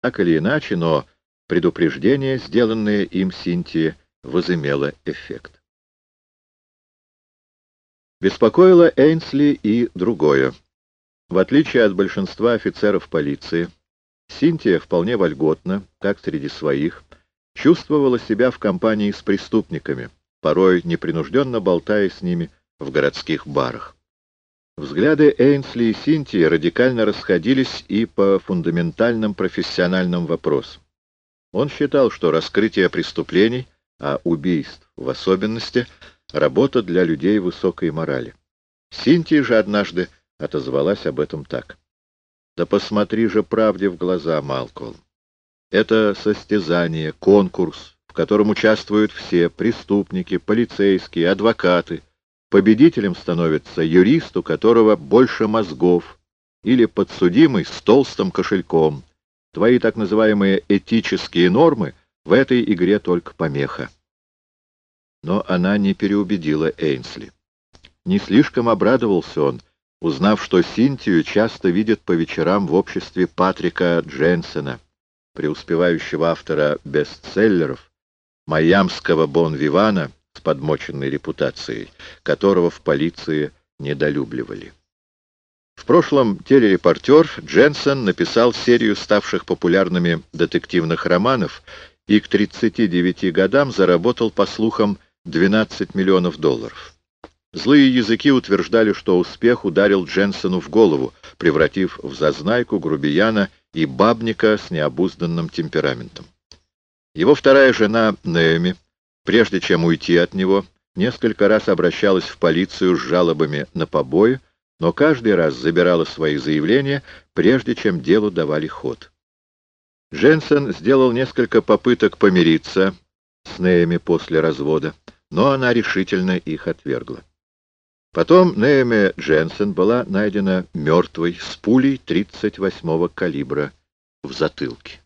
Так или иначе, но предупреждение, сделанное им Синтии, возымело эффект. Беспокоило Эйнсли и другое. В отличие от большинства офицеров полиции, Синтия вполне вольготно, как среди своих, чувствовала себя в компании с преступниками, порой непринужденно болтая с ними в городских барах. Взгляды Эйнсли и Синтии радикально расходились и по фундаментальным профессиональным вопросам. Он считал, что раскрытие преступлений, а убийств в особенности, работа для людей высокой морали. Синтия же однажды отозвалась об этом так. «Да посмотри же правде в глаза, Малкольм. Это состязание, конкурс, в котором участвуют все преступники, полицейские, адвокаты. Победителем становится юрист, у которого больше мозгов, или подсудимый с толстым кошельком. Твои так называемые этические нормы в этой игре только помеха. Но она не переубедила Эйнсли. Не слишком обрадовался он, узнав, что Синтию часто видят по вечерам в обществе Патрика Дженсена преуспевающего автора бестселлеров, майамского бон-вивана подмоченной репутацией, которого в полиции недолюбливали. В прошлом телерепортер Дженсен написал серию ставших популярными детективных романов и к 39 годам заработал, по слухам, 12 миллионов долларов. Злые языки утверждали, что успех ударил Дженсену в голову, превратив в зазнайку, грубияна и бабника с необузданным темпераментом. Его вторая жена Нэоми, прежде чем уйти от него, несколько раз обращалась в полицию с жалобами на побои, но каждый раз забирала свои заявления, прежде чем делу давали ход. Дженсен сделал несколько попыток помириться с Нэоми после развода, но она решительно их отвергла. Потом Неэме Дженсен была найдена мертвой с пулей 38-го калибра в затылке.